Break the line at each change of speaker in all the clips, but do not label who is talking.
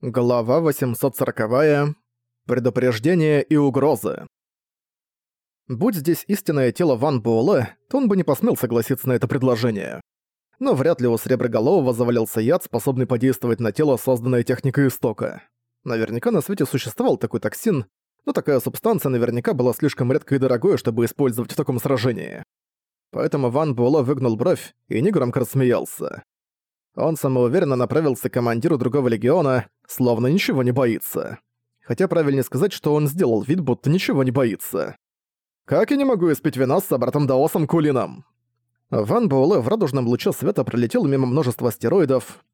Глава 840. Предупреждение и угрозы. Будь здесь истинное тело Ван Буэлэ, то он бы не посмел согласиться на это предложение. Но вряд ли у Среброголового завалился яд, способный подействовать на тело, созданное техникой истока. Наверняка на свете существовал такой токсин, но такая субстанция наверняка была слишком редкой и дорогой, чтобы использовать в таком сражении. Поэтому Ван Буэлэ выгнул бровь и негромко рассмеялся. Он самоуверенно направился к командиру другого легиона, словно ничего не боится. Хотя правильнее сказать, что он сделал вид, будто ничего не боится. «Как я не могу испить вина с собратом Даосом Кулином?» Ван Буэлэ в радужном луче света пролетел мимо множества астероидов.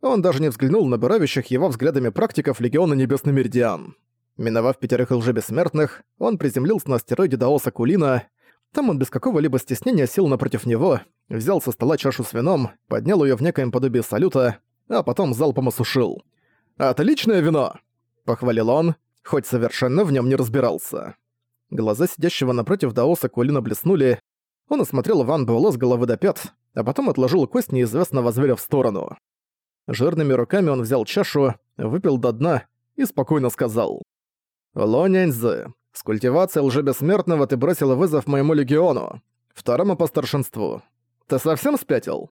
Он даже не взглянул на буравящих его взглядами практиков Легиона Небесный Меридиан. Миновав пятерых лжебессмертных, он приземлился на астероиде Даоса Кулина, там он без какого-либо стеснения сел напротив него, взял со стола чашу с вином, поднял ее в некоем подобии салюта, а потом залпом осушил. «Отличное вино!» — похвалил он, хоть совершенно в нем не разбирался. Глаза сидящего напротив Даоса Кулина блеснули, он осмотрел Ван Буэлло с головы до пят, а потом отложил кость неизвестного зверя в сторону. Жирными руками он взял чашу, выпил до дна и спокойно сказал. «Ло Няньзы, с культивацией лжебессмертного ты бросил вызов моему легиону, второму по старшинству. Ты совсем спятил?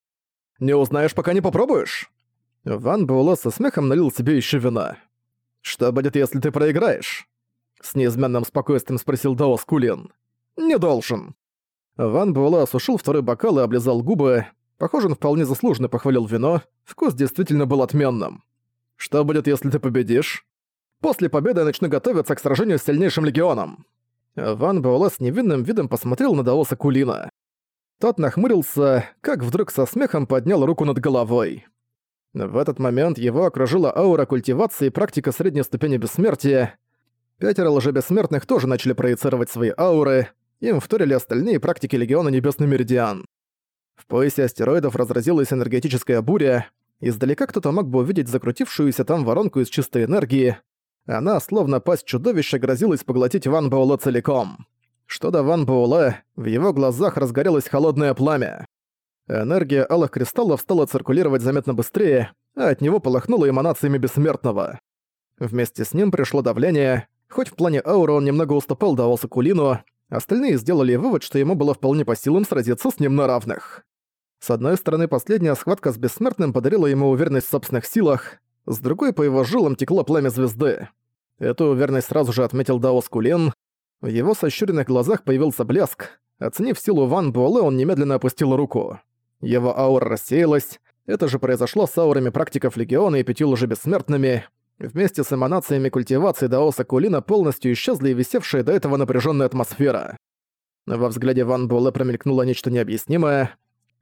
Не узнаешь, пока не попробуешь?» Ван Буэлло со смехом налил себе еще вина. «Что будет, если ты проиграешь?» С неизменным спокойствием спросил Даос Кулин. «Не должен». Ван Буэлло осушил второй бокал и облизал губы. Похоже, он вполне заслуженно похвалил вино. Вкус действительно был отменным. «Что будет, если ты победишь?» После победы я начну готовиться к сражению с сильнейшим легионом». Ван Буэлэ с невинным видом посмотрел на Даоса Кулина. Тот нахмурился, как вдруг со смехом поднял руку над головой. В этот момент его окружила аура культивации и практика средней ступени бессмертия. Пятеро лжебессмертных тоже начали проецировать свои ауры, им вторили остальные практики Легиона Небесный Меридиан. В поясе астероидов разразилась энергетическая буря, издалека кто-то мог бы увидеть закрутившуюся там воронку из чистой энергии, она, словно пасть чудовища, грозилась поглотить Ван Буэлэ целиком. Что до Ван Буэлэ, в его глазах разгорелось холодное пламя. Энергия алых кристаллов стала циркулировать заметно быстрее, а от него полыхнула эманациями бессмертного. Вместе с ним пришло давление, хоть в плане ауры он немного уступал Даосу Кулину, остальные сделали вывод, что ему было вполне по силам сразиться с ним на равных. С одной стороны, последняя схватка с Бессмертным подарила ему уверенность в собственных силах, с другой по его жилам текло пламя звезды. Эту уверенность сразу же отметил Даос Кулен. В его сощуренных глазах появился блеск. Оценив силу Ван Буэлэ, он немедленно опустил руку. Его аура рассеялась. Это же произошло с аурами практиков Легиона и пятью бессмертными. Вместе с эманациями культивации Даоса Кулина полностью исчезла и висевшая до этого напряженная атмосфера. Во взгляде Ван Буэлэ промелькнуло нечто необъяснимое.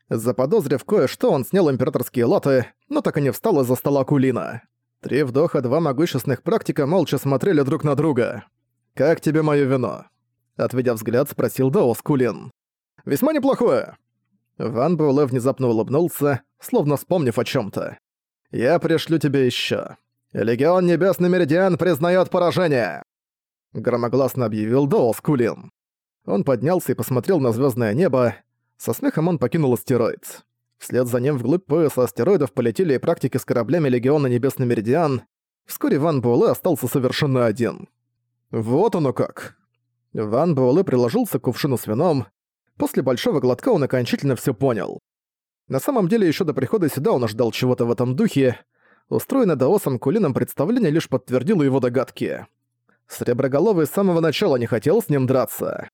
Заподозрив кое-что, он снял императорские латы, но так и не встал из-за стола Кулина. Три вдоха, два могущественных практика молча смотрели друг на друга. «Как тебе моё вино?» Отведя взгляд, спросил Даос Кулин. «Весьма неплохое». Ван Буэлэ внезапно улыбнулся, словно вспомнив о чём-то. «Я пришлю тебе ещё. Легион Небесный Меридиан признает поражение!» Громогласно объявил Даос Кулин. Он поднялся и посмотрел на звездное небо, со смехом он покинул астероид. Вслед за ним вглубь пояса астероидов полетели и практики с кораблями Легиона Небесный Меридиан. Вскоре Ван Буэлэ остался совершенно один. Вот оно как. Ван Буэлэ приложился к кувшину с вином. После большого глотка он окончательно все понял. На самом деле, еще до прихода сюда он ожидал чего-то в этом духе. Устроенное Даосом Кулином представление лишь подтвердило его догадки. Среброголовый с самого начала не хотел с ним драться.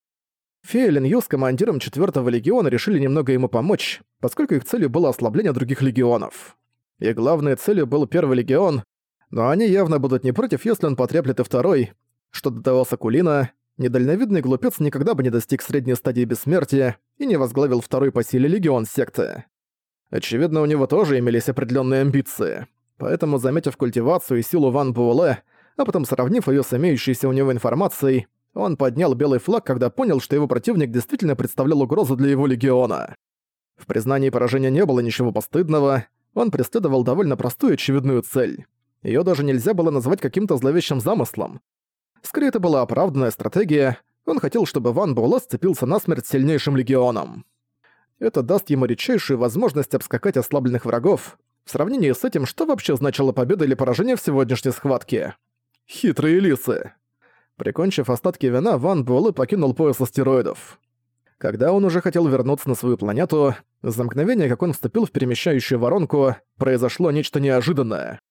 Фея Линью с командиром 4-го легиона решили немного ему помочь, поскольку их целью было ослабление других легионов. И главной целью был первый легион, но они явно будут не против, если он потреплет и второй. Что до того Сакулина, недальновидный глупец никогда бы не достиг средней стадии бессмертия и не возглавил второй по силе легион секты. Очевидно, у него тоже имелись определенные амбиции. Поэтому, заметив культивацию и силу Ван Буэлэ, а потом сравнив ее с имеющейся у него информацией, он поднял белый флаг, когда понял, что его противник действительно представлял угрозу для его легиона. В признании поражения не было ничего постыдного, он преследовал довольно простую очевидную цель. Её даже нельзя было назвать каким-то зловещим замыслом. Скорее, это была оправданная стратегия, он хотел, чтобы Ван Буэлэ сцепился насмерть сильнейшим легионом. Это даст ему редчайшую возможность обскакать ослабленных врагов, В сравнении с этим, что вообще значила победа или поражение в сегодняшней схватке? Хитрые лисы. Прикончив остатки вина, Ван Буэлэ покинул пояс астероидов. Когда он уже хотел вернуться на свою планету, за мгновение, как он вступил в перемещающую воронку, произошло нечто неожиданное.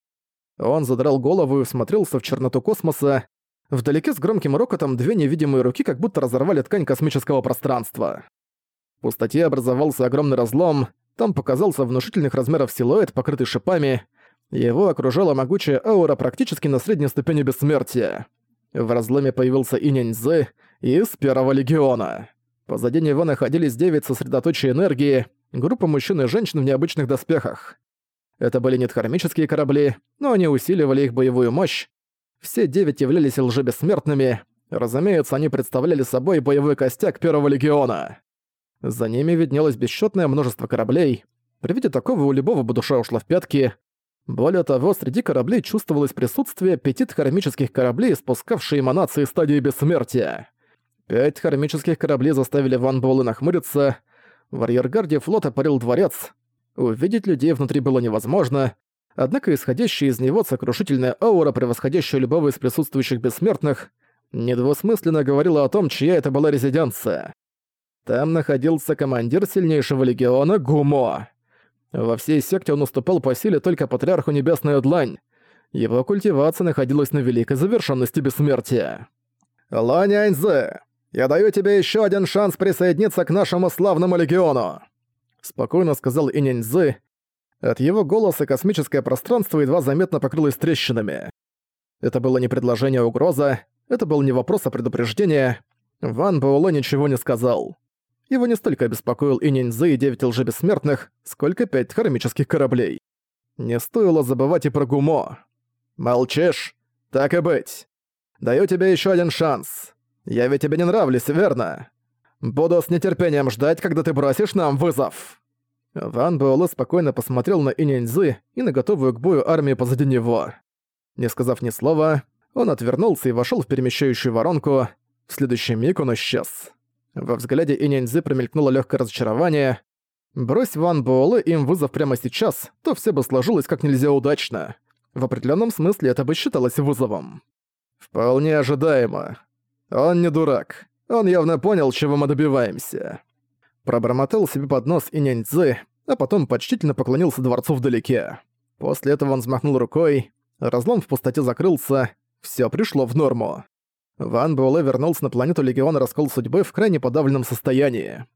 Он задрал голову и смотрелся в черноту космоса. Вдалеке с громким рокотом две невидимые руки как будто разорвали ткань космического пространства. В пустоте образовался огромный разлом, там показался внушительных размеров силуэт, покрытый шипами. Его окружала могучая аура практически на средней ступени бессмертия. В разломе появился Иняньзы из Первого Легиона. Позади него находились девять сосредоточий энергии, группа мужчин и женщин в необычных доспехах. Это были не дхармические корабли, но они усиливали их боевую мощь. Все девять являлись лжебессмертными. Разумеется, они представляли собой боевой костяк Первого Легиона. За ними виднелось бесчетное множество кораблей. При виде такого у любого бы душа ушла в пятки. Более того, среди кораблей чувствовалось присутствие пяти хромических кораблей, спускавшие эманации стадии бессмертия. Пять хромических кораблей заставили Ван Буэлэ нахмуриться. В арьергарде флота парил дворец. Увидеть людей внутри было невозможно, однако исходящая из него сокрушительная аура, превосходящая любого из присутствующих бессмертных, недвусмысленно говорила о том, чья это была резиденция. Там находился командир сильнейшего легиона Гумо. Во всей секте он уступал по силе только Патриарху Небесная Длань. Его культивация находилась на великой завершенности бессмертия. «Лань Аньзе, я даю тебе еще один шанс присоединиться к нашему славному легиону!» Спокойно сказал Иняньзы. От его голоса космическое пространство едва заметно покрылось трещинами. Это было не предложение, а угроза, это был не вопрос, а предупреждение. Ван Буэлэ ничего не сказал. Его не столько обеспокоил и ниндзы, и девять лжебессмертных, сколько пять хромических кораблей. Не стоило забывать и про Гумо. «Молчишь? Так и быть. Даю тебе еще один шанс. Я ведь тебе не нравлюсь, верно? Буду с нетерпением ждать, когда ты бросишь нам вызов». Ван Буэлэ спокойно посмотрел на Иняньзы и на готовую к бою армию позади него. Не сказав ни слова, он отвернулся и вошел в перемещающую воронку. В следующий миг он исчез. Во взгляде Иняньзы промелькнуло легкое разочарование. Брось Ван Буэлэ им вызов прямо сейчас, то все бы сложилось как нельзя удачно. В определенном смысле это бы считалось вызовом. Вполне ожидаемо. Он не дурак. Он явно понял, чего мы добиваемся. Пробормотал себе под нос Иняньцзы, а потом почтительно поклонился дворцу вдалеке. После этого он взмахнул рукой, разлом в пустоте закрылся, все пришло в норму. Ван Буэлэ вернулся на планету Легиона Раскол Судьбы в крайне подавленном состоянии.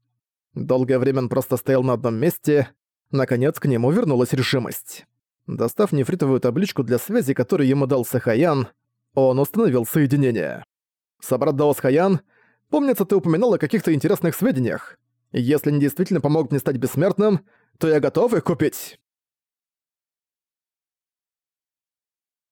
Долгое время он просто стоял на одном месте. Наконец к нему вернулась решимость. Достав нефритовую табличку для связи, которую ему дал Сахаян, он установил соединение. «Собрат Даос Хаян, помнится, ты упоминал о каких-то интересных сведениях. Если они действительно помогут мне стать бессмертным, то я готов их купить».